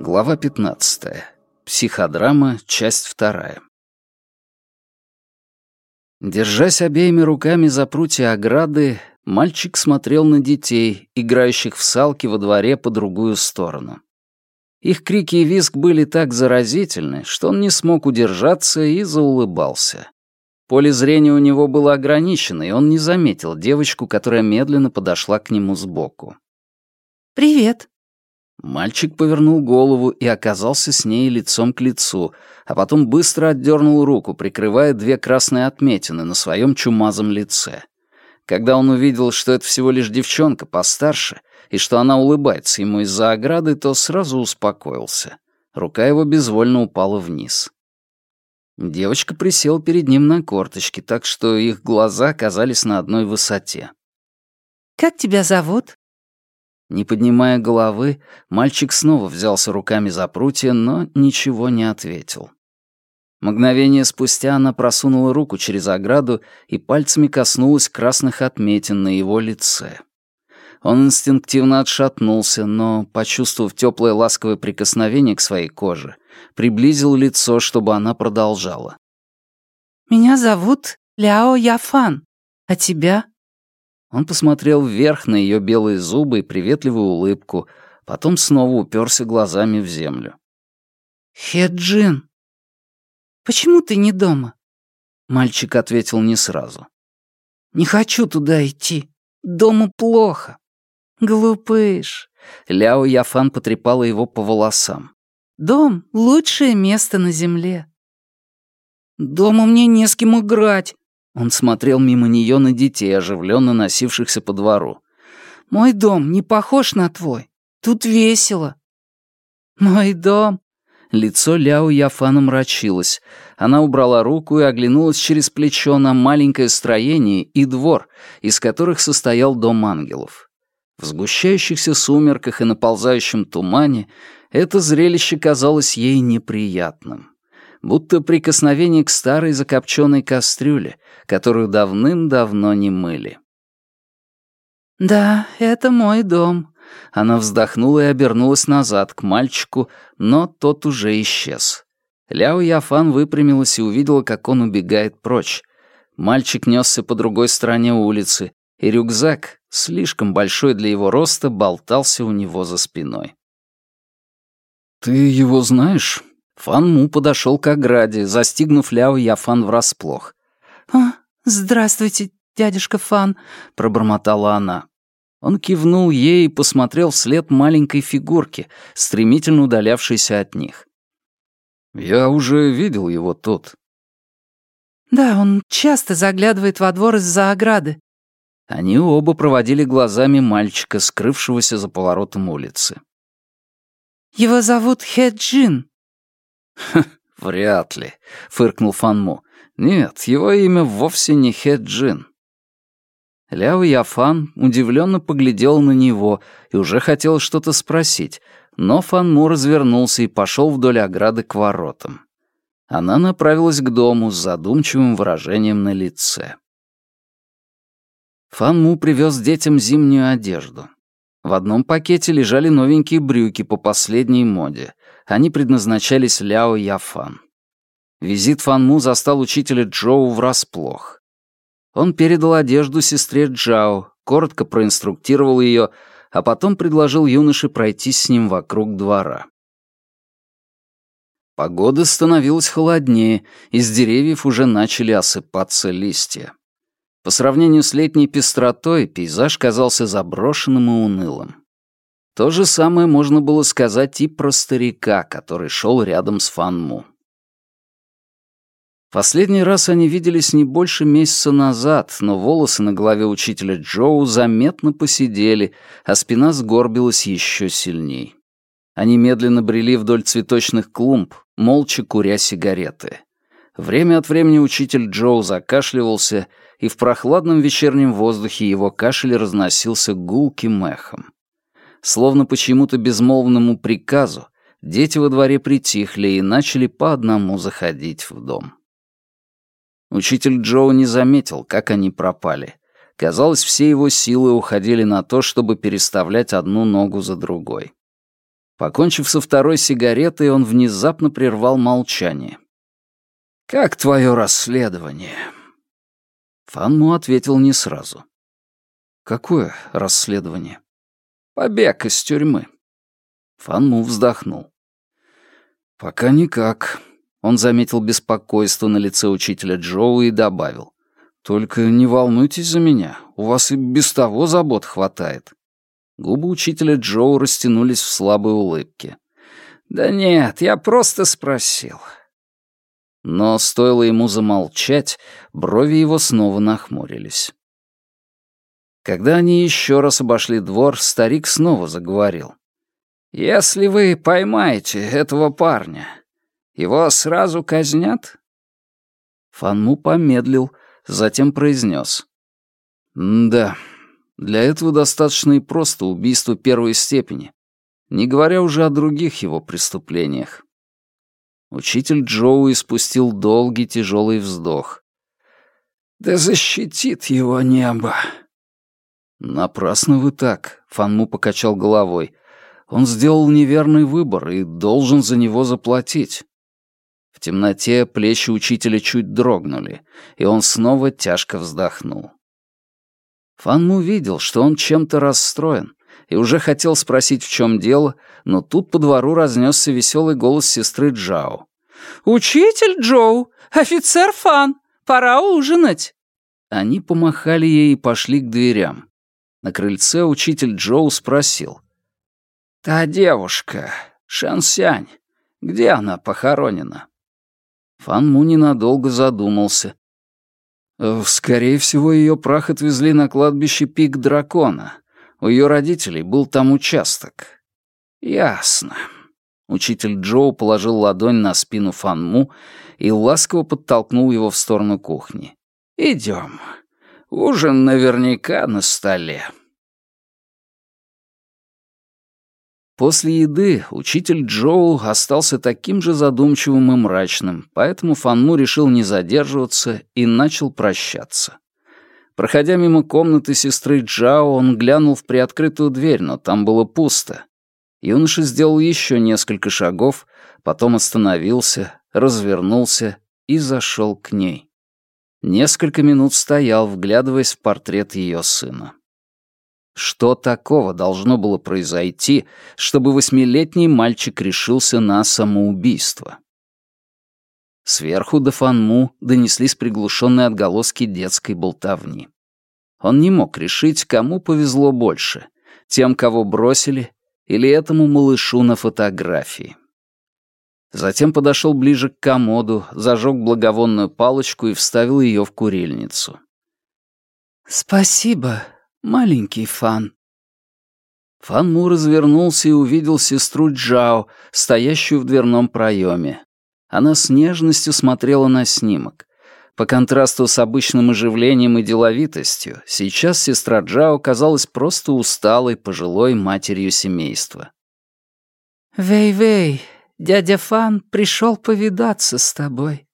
Глава 15. Психодрама, часть вторая. Держась обеими руками за прутья ограды, мальчик смотрел на детей, играющих в салки во дворе по другую сторону. Их крики и визг были так заразительны, что он не смог удержаться и заулыбался. Поле зрения у него было ограничено, и он не заметил девочку, которая медленно подошла к нему сбоку. «Привет», Мальчик повернул голову и оказался с ней лицом к лицу, а потом быстро отдернул руку, прикрывая две красные отметины на своем чумазом лице. Когда он увидел, что это всего лишь девчонка постарше, и что она улыбается ему из-за ограды, то сразу успокоился. Рука его безвольно упала вниз. Девочка присела перед ним на корточки, так что их глаза оказались на одной высоте. «Как тебя зовут?» Не поднимая головы, мальчик снова взялся руками за прутья, но ничего не ответил. Мгновение спустя она просунула руку через ограду и пальцами коснулась красных отметин на его лице. Он инстинктивно отшатнулся, но, почувствовав теплое ласковое прикосновение к своей коже, приблизил лицо, чтобы она продолжала. «Меня зовут Ляо Яфан. А тебя?» Он посмотрел вверх на ее белые зубы и приветливую улыбку, потом снова уперся глазами в землю. «Хеджин, почему ты не дома?» Мальчик ответил не сразу. «Не хочу туда идти. Дома плохо». «Глупыш!» Ляо Яфан потрепала его по волосам. «Дом — лучшее место на земле». «Дома мне не с кем играть», он смотрел мимо нее на детей, оживленно носившихся по двору. «Мой дом не похож на твой. Тут весело». «Мой дом...» Лицо Ляо Яфана мрачилось. Она убрала руку и оглянулась через плечо на маленькое строение и двор, из которых состоял дом ангелов. В сгущающихся сумерках и наползающем тумане это зрелище казалось ей неприятным будто прикосновение к старой закопченной кастрюле, которую давным-давно не мыли. «Да, это мой дом». Она вздохнула и обернулась назад к мальчику, но тот уже исчез. Ляо Яфан выпрямилась и увидела, как он убегает прочь. Мальчик несся по другой стороне улицы, и рюкзак, слишком большой для его роста, болтался у него за спиной. «Ты его знаешь?» Фан Му подошел к ограде, застигнув Ляо Яфан врасплох. «О, здравствуйте, дядюшка Фан», — пробормотала она. Он кивнул ей и посмотрел вслед маленькой фигурке, стремительно удалявшейся от них. «Я уже видел его тут». «Да, он часто заглядывает во двор из-за ограды». Они оба проводили глазами мальчика, скрывшегося за поворотом улицы. «Его зовут Хеджин», «Вряд ли», — фыркнул Фанму. «Нет, его имя вовсе не Хеджин». Ляо Яфан удивленно поглядел на него и уже хотел что-то спросить, но Фанму развернулся и пошел вдоль ограды к воротам. Она направилась к дому с задумчивым выражением на лице. Фанму привез детям зимнюю одежду. В одном пакете лежали новенькие брюки по последней моде. Они предназначались Ляо Яфан. Визит Фанму застал учителя Джоу врасплох. Он передал одежду сестре Джао, коротко проинструктировал ее, а потом предложил юноше пройтись с ним вокруг двора. Погода становилась холоднее, из деревьев уже начали осыпаться листья. По сравнению с летней пестротой пейзаж казался заброшенным и унылым. То же самое можно было сказать и про старика, который шел рядом с Фанму. Последний раз они виделись не больше месяца назад, но волосы на голове учителя Джоу заметно посидели, а спина сгорбилась еще сильней. Они медленно брели вдоль цветочных клумб, молча куря сигареты. Время от времени учитель Джоу закашливался, и в прохладном вечернем воздухе его кашель разносился гулким эхом. Словно по чьему-то безмолвному приказу, дети во дворе притихли и начали по одному заходить в дом. Учитель Джоу не заметил, как они пропали. Казалось, все его силы уходили на то, чтобы переставлять одну ногу за другой. Покончив со второй сигаретой, он внезапно прервал молчание. «Как твое расследование?» Фанму ответил не сразу. «Какое расследование?» «Побег из тюрьмы». Фанму вздохнул. «Пока никак». Он заметил беспокойство на лице учителя Джоу и добавил. «Только не волнуйтесь за меня, у вас и без того забот хватает». Губы учителя Джоу растянулись в слабой улыбке. «Да нет, я просто спросил». Но стоило ему замолчать, брови его снова нахмурились. Когда они еще раз обошли двор, старик снова заговорил. «Если вы поймаете этого парня, его сразу казнят?» Фанму помедлил, затем произнес. «Да, для этого достаточно и просто убийство первой степени, не говоря уже о других его преступлениях». Учитель Джоу испустил долгий тяжелый вздох. «Да защитит его небо!» «Напрасно вы так», — Фанму покачал головой. Он сделал неверный выбор и должен за него заплатить. В темноте плечи учителя чуть дрогнули, и он снова тяжко вздохнул. Фанму видел, что он чем-то расстроен, и уже хотел спросить, в чем дело, но тут по двору разнесся веселый голос сестры Джао. «Учитель Джоу! Офицер Фан! Пора ужинать!» Они помахали ей и пошли к дверям. На крыльце учитель Джоу спросил. «Та девушка, Шансянь, где она похоронена?» Фан Му ненадолго задумался. «Э, «Скорее всего, ее прах отвезли на кладбище Пик Дракона. У ее родителей был там участок». «Ясно». Учитель Джоу положил ладонь на спину Фан Му и ласково подтолкнул его в сторону кухни. «Идем. Ужин наверняка на столе». После еды учитель Джоу остался таким же задумчивым и мрачным, поэтому Фанму решил не задерживаться и начал прощаться. Проходя мимо комнаты сестры Джао, он глянул в приоткрытую дверь, но там было пусто. Юноша сделал еще несколько шагов, потом остановился, развернулся и зашел к ней. Несколько минут стоял, вглядываясь в портрет ее сына. Что такого должно было произойти, чтобы восьмилетний мальчик решился на самоубийство? Сверху до Фанму донеслись приглушенные отголоски детской болтовни. Он не мог решить, кому повезло больше — тем, кого бросили, или этому малышу на фотографии. Затем подошел ближе к комоду, зажег благовонную палочку и вставил ее в курильницу. «Спасибо», маленький Фан». Фан Му развернулся и увидел сестру Джао, стоящую в дверном проеме. Она с нежностью смотрела на снимок. По контрасту с обычным оживлением и деловитостью, сейчас сестра Джао казалась просто усталой пожилой матерью семейства. «Вэй-Вэй, дядя Фан пришел повидаться с тобой».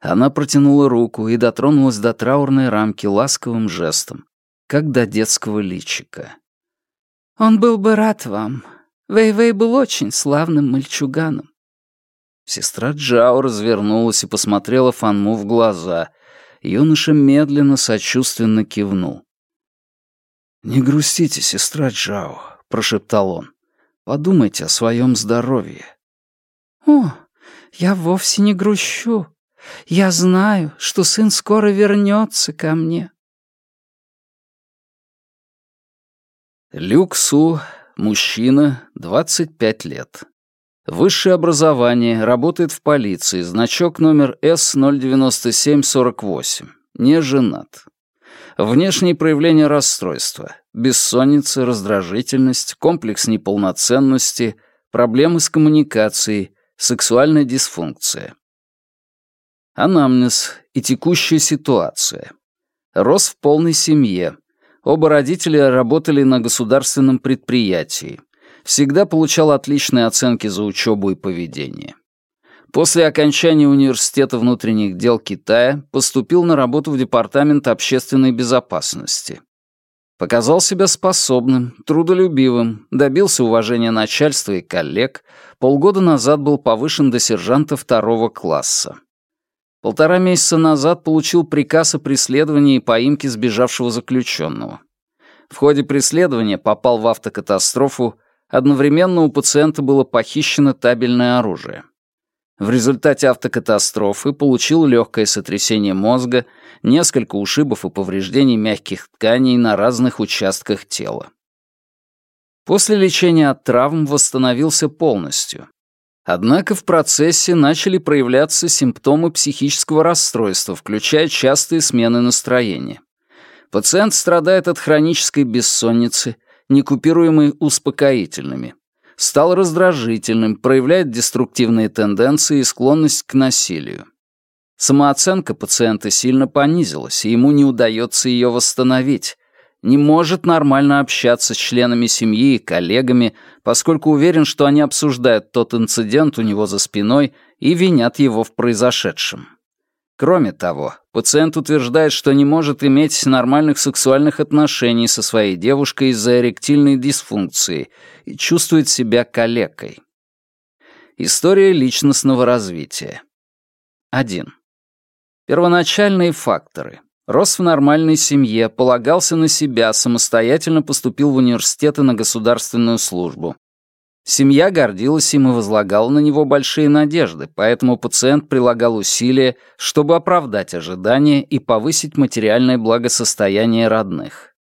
Она протянула руку и дотронулась до траурной рамки ласковым жестом как до детского личика. «Он был бы рад вам. Вэй-Вэй был очень славным мальчуганом». Сестра Джао развернулась и посмотрела Фанму в глаза. Юноша медленно, сочувственно кивнул. «Не грустите, сестра Джао», — прошептал он. «Подумайте о своем здоровье». «О, я вовсе не грущу. Я знаю, что сын скоро вернется ко мне. Люк Су, мужчина, 25 лет. Высшее образование, работает в полиции, значок номер С09748. Не женат. Внешние проявления расстройства. Бессонница, раздражительность, комплекс неполноценности, проблемы с коммуникацией, сексуальная дисфункция. Анамнез и текущая ситуация. Рос в полной семье. Оба родителя работали на государственном предприятии. Всегда получал отличные оценки за учебу и поведение. После окончания Университета внутренних дел Китая поступил на работу в Департамент общественной безопасности. Показал себя способным, трудолюбивым, добился уважения начальства и коллег, полгода назад был повышен до сержанта второго класса. Полтора месяца назад получил приказ о преследовании и поимке сбежавшего заключенного. В ходе преследования попал в автокатастрофу, одновременно у пациента было похищено табельное оружие. В результате автокатастрофы получил легкое сотрясение мозга, несколько ушибов и повреждений мягких тканей на разных участках тела. После лечения от травм восстановился полностью. Однако в процессе начали проявляться симптомы психического расстройства, включая частые смены настроения. Пациент страдает от хронической бессонницы, не купируемой успокоительными стал раздражительным, проявляет деструктивные тенденции и склонность к насилию. Самооценка пациента сильно понизилась, и ему не удается ее восстановить. Не может нормально общаться с членами семьи и коллегами, поскольку уверен, что они обсуждают тот инцидент у него за спиной и винят его в произошедшем. Кроме того, пациент утверждает, что не может иметь нормальных сексуальных отношений со своей девушкой из-за эректильной дисфункции и чувствует себя калекой. История личностного развития. 1. Первоначальные факторы. Рос в нормальной семье, полагался на себя, самостоятельно поступил в университет и на государственную службу. Семья гордилась им и возлагала на него большие надежды, поэтому пациент прилагал усилия, чтобы оправдать ожидания и повысить материальное благосостояние родных.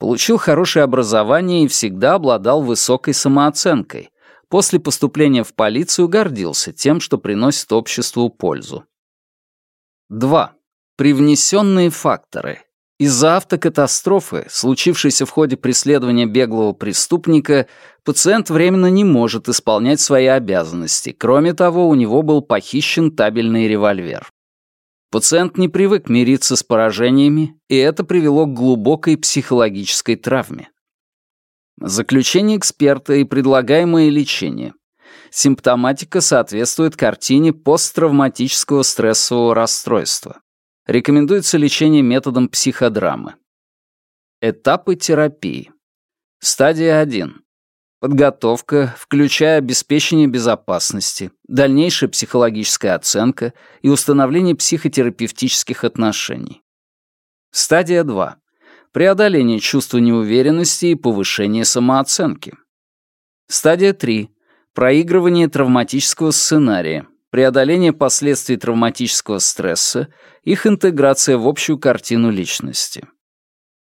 Получил хорошее образование и всегда обладал высокой самооценкой. После поступления в полицию гордился тем, что приносит обществу пользу. 2. Привнесенные факторы. Из-за автокатастрофы, случившейся в ходе преследования беглого преступника, пациент временно не может исполнять свои обязанности. Кроме того, у него был похищен табельный револьвер. Пациент не привык мириться с поражениями, и это привело к глубокой психологической травме. Заключение эксперта и предлагаемое лечение. Симптоматика соответствует картине посттравматического стрессового расстройства. Рекомендуется лечение методом психодрамы. Этапы терапии. Стадия 1. Подготовка, включая обеспечение безопасности, дальнейшая психологическая оценка и установление психотерапевтических отношений. Стадия 2. Преодоление чувства неуверенности и повышение самооценки. Стадия 3. Проигрывание травматического сценария, преодоление последствий травматического стресса, их интеграция в общую картину личности.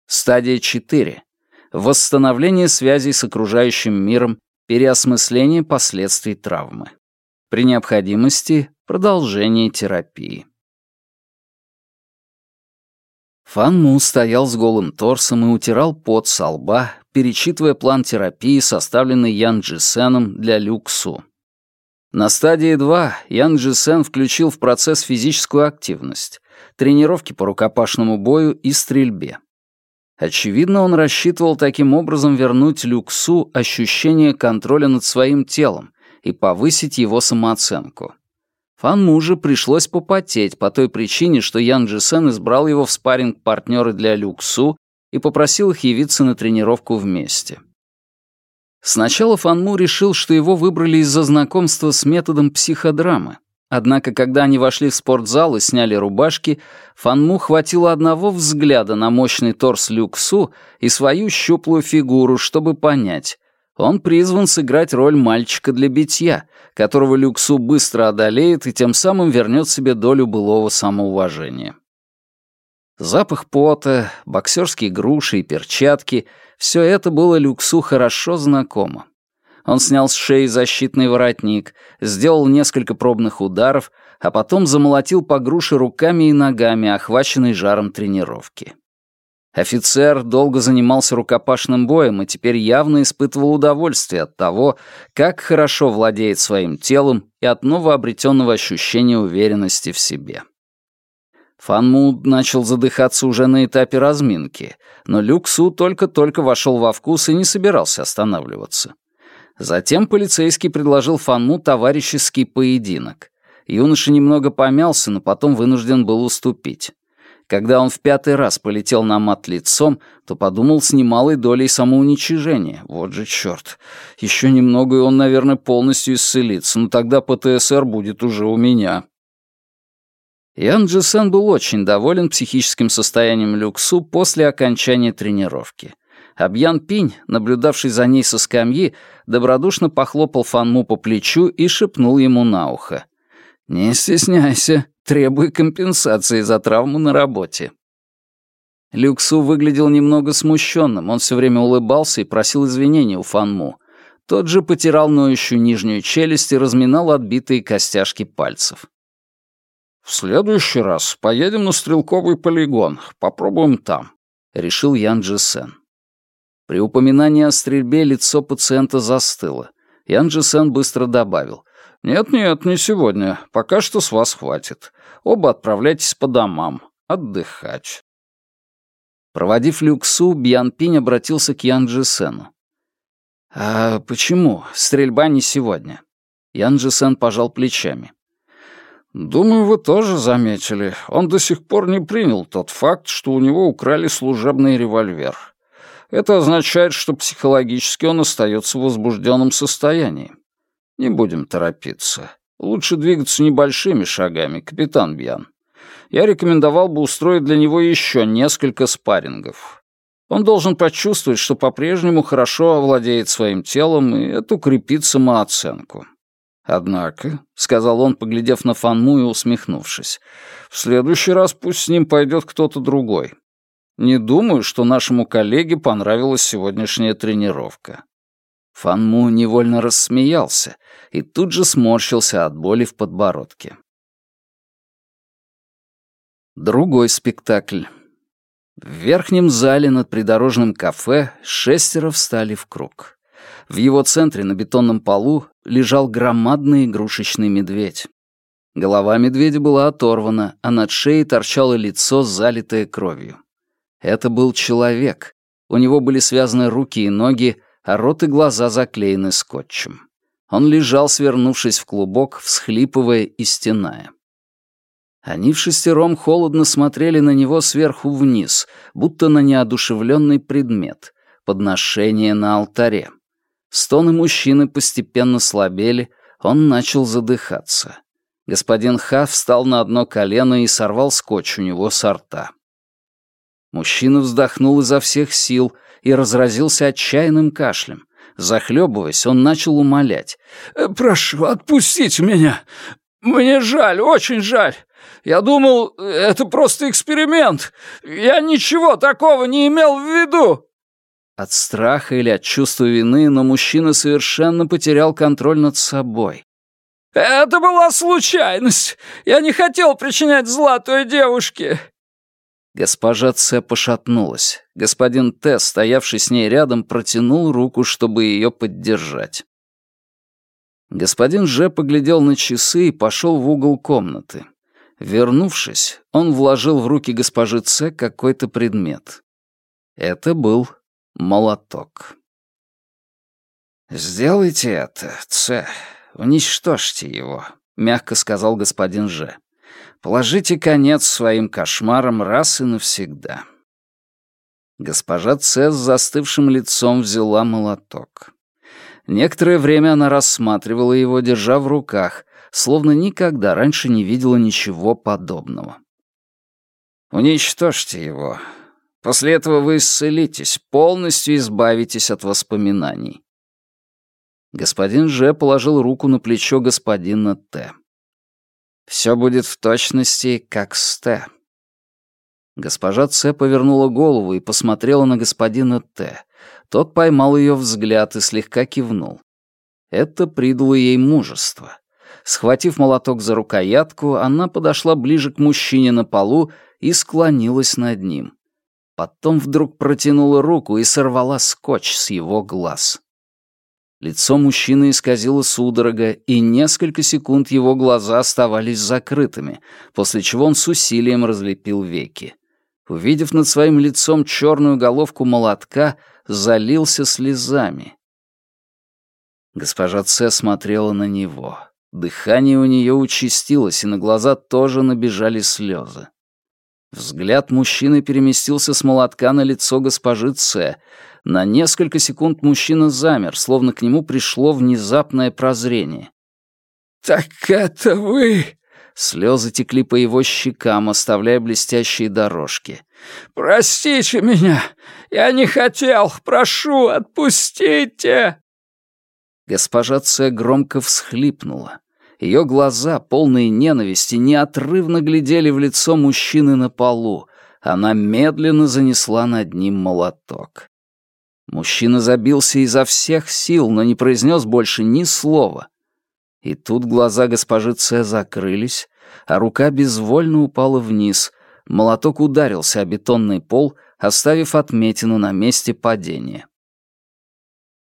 Стадия 4. Восстановление связей с окружающим миром, переосмысление последствий травмы. При необходимости продолжение терапии. Фан Му стоял с голым торсом и утирал пот со лба, перечитывая план терапии, составленный Ян Джисеном для Люксу. На стадии 2 Ян Джисен включил в процесс физическую активность, тренировки по рукопашному бою и стрельбе. Очевидно, он рассчитывал таким образом вернуть Люксу ощущение контроля над своим телом и повысить его самооценку. Фан Мужу пришлось попотеть по той причине, что Ян Джисен избрал его в спарринг партнеры для Люксу и попросил их явиться на тренировку вместе. Сначала Фанму решил, что его выбрали из-за знакомства с методом психодрамы. Однако, когда они вошли в спортзал и сняли рубашки, Фанму хватило одного взгляда на мощный торс Люксу и свою щуплую фигуру, чтобы понять. Он призван сыграть роль мальчика для битья, которого Люксу быстро одолеет и тем самым вернет себе долю былого самоуважения. Запах пота, боксерские груши и перчатки — все это было Люксу хорошо знакомо. Он снял с шеи защитный воротник, сделал несколько пробных ударов, а потом замолотил по груше руками и ногами, охваченный жаром тренировки. Офицер долго занимался рукопашным боем и теперь явно испытывал удовольствие от того, как хорошо владеет своим телом и от новообретенного ощущения уверенности в себе. Фан начал задыхаться уже на этапе разминки, но Люк Су только-только вошел во вкус и не собирался останавливаться. Затем полицейский предложил Фан товарищеский поединок. Юноша немного помялся, но потом вынужден был уступить. Когда он в пятый раз полетел на мат лицом, то подумал с немалой долей самоуничижения. Вот же черт. Еще немного, и он, наверное, полностью исцелится, но тогда ПТСР будет уже у меня. Ян Джисен был очень доволен психическим состоянием Люксу после окончания тренировки. Абьян Пинь, наблюдавший за ней со скамьи, добродушно похлопал Фанму по плечу и шепнул ему на ухо. «Не стесняйся, требуй компенсации за травму на работе». Люксу выглядел немного смущенным, он все время улыбался и просил извинения у Фанму. Тот же потирал ноющую нижнюю челюсть и разминал отбитые костяшки пальцев. «В следующий раз поедем на стрелковый полигон, попробуем там», — решил Ян Джисен. При упоминании о стрельбе лицо пациента застыло. Ян Джисен быстро добавил. «Нет-нет, не сегодня. Пока что с вас хватит. Оба отправляйтесь по домам. Отдыхать». Проводив Люксу, Бьян Пинь обратился к Ян Джисену. «А почему? Стрельба не сегодня». Ян Джисен пожал плечами. «Думаю, вы тоже заметили. Он до сих пор не принял тот факт, что у него украли служебный револьвер. Это означает, что психологически он остается в возбужденном состоянии. Не будем торопиться. Лучше двигаться небольшими шагами, капитан Бьян. Я рекомендовал бы устроить для него еще несколько спаррингов. Он должен почувствовать, что по-прежнему хорошо овладеет своим телом, и это укрепит самооценку. Однако, — сказал он, поглядев на Фанму и усмехнувшись, — в следующий раз пусть с ним пойдет кто-то другой. Не думаю, что нашему коллеге понравилась сегодняшняя тренировка». Фанму невольно рассмеялся и тут же сморщился от боли в подбородке. Другой спектакль. В верхнем зале над придорожным кафе шестеро встали в круг. В его центре на бетонном полу лежал громадный игрушечный медведь. Голова медведя была оторвана, а над шеей торчало лицо, залитое кровью. Это был человек. У него были связаны руки и ноги, а рот и глаза заклеены скотчем. Он лежал, свернувшись в клубок, всхлипывая и стеная. Они в шестером холодно смотрели на него сверху вниз, будто на неодушевленный предмет, подношение на алтаре. Стоны мужчины постепенно слабели, он начал задыхаться. Господин Ха встал на одно колено и сорвал скотч у него с рта. Мужчина вздохнул изо всех сил и разразился отчаянным кашлем. Захлебываясь, он начал умолять. «Э, «Прошу, отпустите меня! Мне жаль, очень жаль! Я думал, это просто эксперимент! Я ничего такого не имел в виду!» От страха или от чувства вины, но мужчина совершенно потерял контроль над собой. «Это была случайность! Я не хотел причинять зла той девушке!» Госпожа Ц пошатнулась. Господин Т, стоявший с ней рядом, протянул руку, чтобы ее поддержать. Господин Ж поглядел на часы и пошел в угол комнаты. Вернувшись, он вложил в руки госпожи Ц какой-то предмет. Это был молоток. «Сделайте это, Ц. Уничтожьте его», — мягко сказал господин Ж. Положите конец своим кошмарам раз и навсегда. Госпожа Ц с застывшим лицом взяла молоток. Некоторое время она рассматривала его, держа в руках, словно никогда раньше не видела ничего подобного. «Уничтожьте его. После этого вы исцелитесь, полностью избавитесь от воспоминаний». Господин Ж положил руку на плечо господина Т. Все будет в точности, как с Т. Госпожа Ц повернула голову и посмотрела на господина Т. Тот поймал ее взгляд и слегка кивнул. Это придало ей мужество. Схватив молоток за рукоятку, она подошла ближе к мужчине на полу и склонилась над ним. Потом вдруг протянула руку и сорвала скотч с его глаз. Лицо мужчины исказило судорога, и несколько секунд его глаза оставались закрытыми, после чего он с усилием разлепил веки. Увидев над своим лицом черную головку молотка, залился слезами. Госпожа Ц смотрела на него. Дыхание у нее участилось, и на глаза тоже набежали слезы. Взгляд мужчины переместился с молотка на лицо госпожи Ц. На несколько секунд мужчина замер, словно к нему пришло внезапное прозрение. «Так это вы!» Слезы текли по его щекам, оставляя блестящие дорожки. «Простите меня! Я не хотел! Прошу, отпустите!» Госпожа Ц. громко всхлипнула. Ее глаза, полные ненависти, неотрывно глядели в лицо мужчины на полу. Она медленно занесла над ним молоток. Мужчина забился изо всех сил, но не произнес больше ни слова. И тут глаза госпожи Ц закрылись, а рука безвольно упала вниз. Молоток ударился о бетонный пол, оставив отметину на месте падения.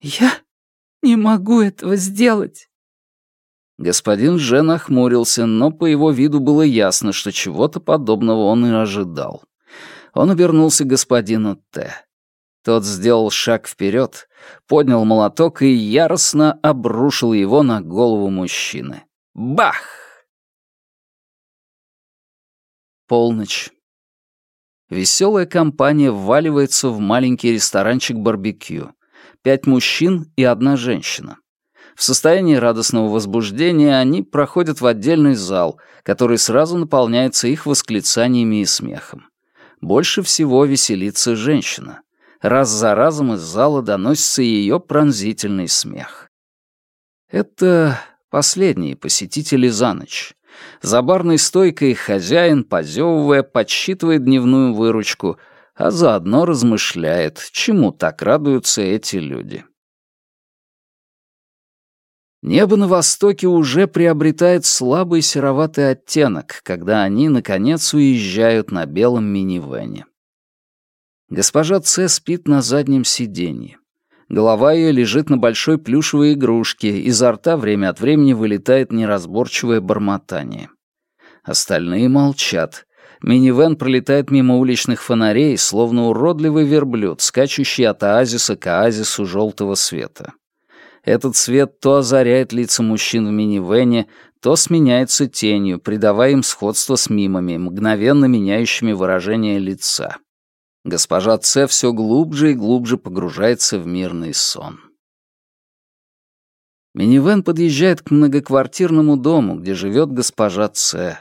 «Я не могу этого сделать!» Господин Же нахмурился, но по его виду было ясно, что чего-то подобного он и ожидал. Он обернулся к господину Т. Тот сделал шаг вперед, поднял молоток и яростно обрушил его на голову мужчины. Бах! Полночь. Веселая компания вваливается в маленький ресторанчик барбекю. Пять мужчин и одна женщина. В состоянии радостного возбуждения они проходят в отдельный зал, который сразу наполняется их восклицаниями и смехом. Больше всего веселится женщина. Раз за разом из зала доносится ее пронзительный смех. Это последние посетители за ночь. За барной стойкой хозяин, позевывая, подсчитывает дневную выручку, а заодно размышляет, чему так радуются эти люди. Небо на востоке уже приобретает слабый сероватый оттенок, когда они, наконец, уезжают на белом минивэне. Госпожа Ц спит на заднем сиденье. Голова ее лежит на большой плюшевой игрушке, изо рта время от времени вылетает неразборчивое бормотание. Остальные молчат. Минивэн пролетает мимо уличных фонарей, словно уродливый верблюд, скачущий от оазиса к оазису желтого света. Этот свет то озаряет лица мужчин в минивэне, то сменяется тенью, придавая им сходство с мимами, мгновенно меняющими выражение лица. Госпожа Ц все глубже и глубже погружается в мирный сон. Минивэн подъезжает к многоквартирному дому, где живет госпожа Ц.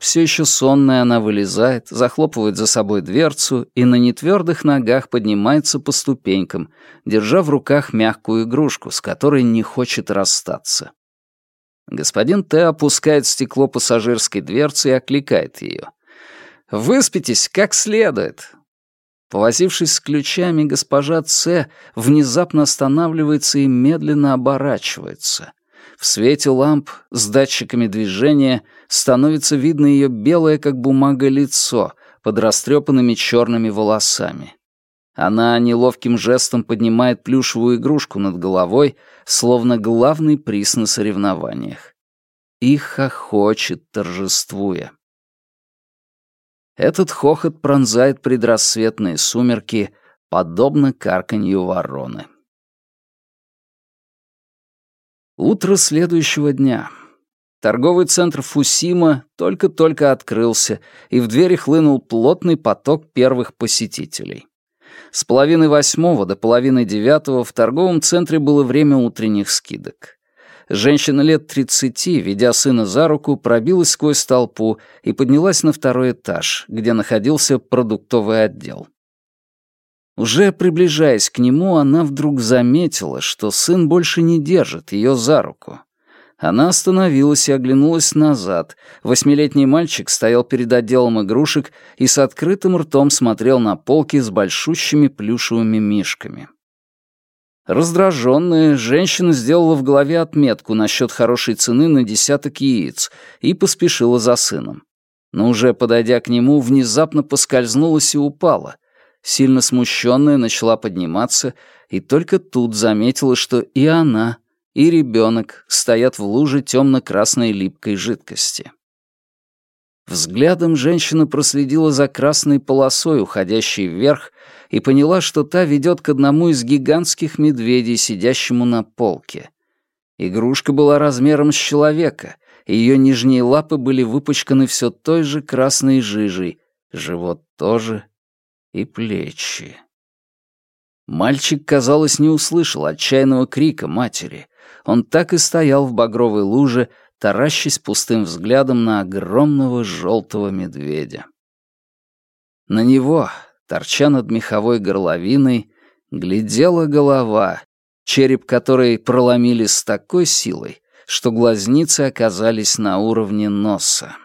Все еще сонная она вылезает, захлопывает за собой дверцу и на нетвердых ногах поднимается по ступенькам, держа в руках мягкую игрушку, с которой не хочет расстаться. Господин Т опускает стекло пассажирской дверцы и окликает ее. «Выспитесь как следует. Повозившись с ключами, госпожа Ц внезапно останавливается и медленно оборачивается. В свете ламп с датчиками движения становится видно ее белое, как бумага, лицо под растрепанными черными волосами. Она неловким жестом поднимает плюшевую игрушку над головой, словно главный приз на соревнованиях. И хохочет, торжествуя. Этот хохот пронзает предрассветные сумерки, подобно карканью вороны. Утро следующего дня. Торговый центр Фусима только-только открылся, и в двери хлынул плотный поток первых посетителей. С половины восьмого до половины девятого в торговом центре было время утренних скидок. Женщина лет тридцати, ведя сына за руку, пробилась сквозь толпу и поднялась на второй этаж, где находился продуктовый отдел. Уже приближаясь к нему, она вдруг заметила, что сын больше не держит ее за руку. Она остановилась и оглянулась назад. Восьмилетний мальчик стоял перед отделом игрушек и с открытым ртом смотрел на полки с большущими плюшевыми мишками. Раздраженная, женщина сделала в голове отметку насчет хорошей цены на десяток яиц и поспешила за сыном. Но уже подойдя к нему, внезапно поскользнулась и упала. Сильно смущенная начала подниматься, и только тут заметила, что и она, и ребенок стоят в луже темно-красной липкой жидкости. Взглядом женщина проследила за красной полосой, уходящей вверх, и поняла, что та ведет к одному из гигантских медведей, сидящему на полке. Игрушка была размером с человека, и ее нижние лапы были выпачканы все той же красной жижей, живот тоже и плечи. Мальчик, казалось, не услышал отчаянного крика матери. Он так и стоял в багровой луже, таращась пустым взглядом на огромного желтого медведя. На него, торча над меховой горловиной, глядела голова, череп которой проломили с такой силой, что глазницы оказались на уровне носа.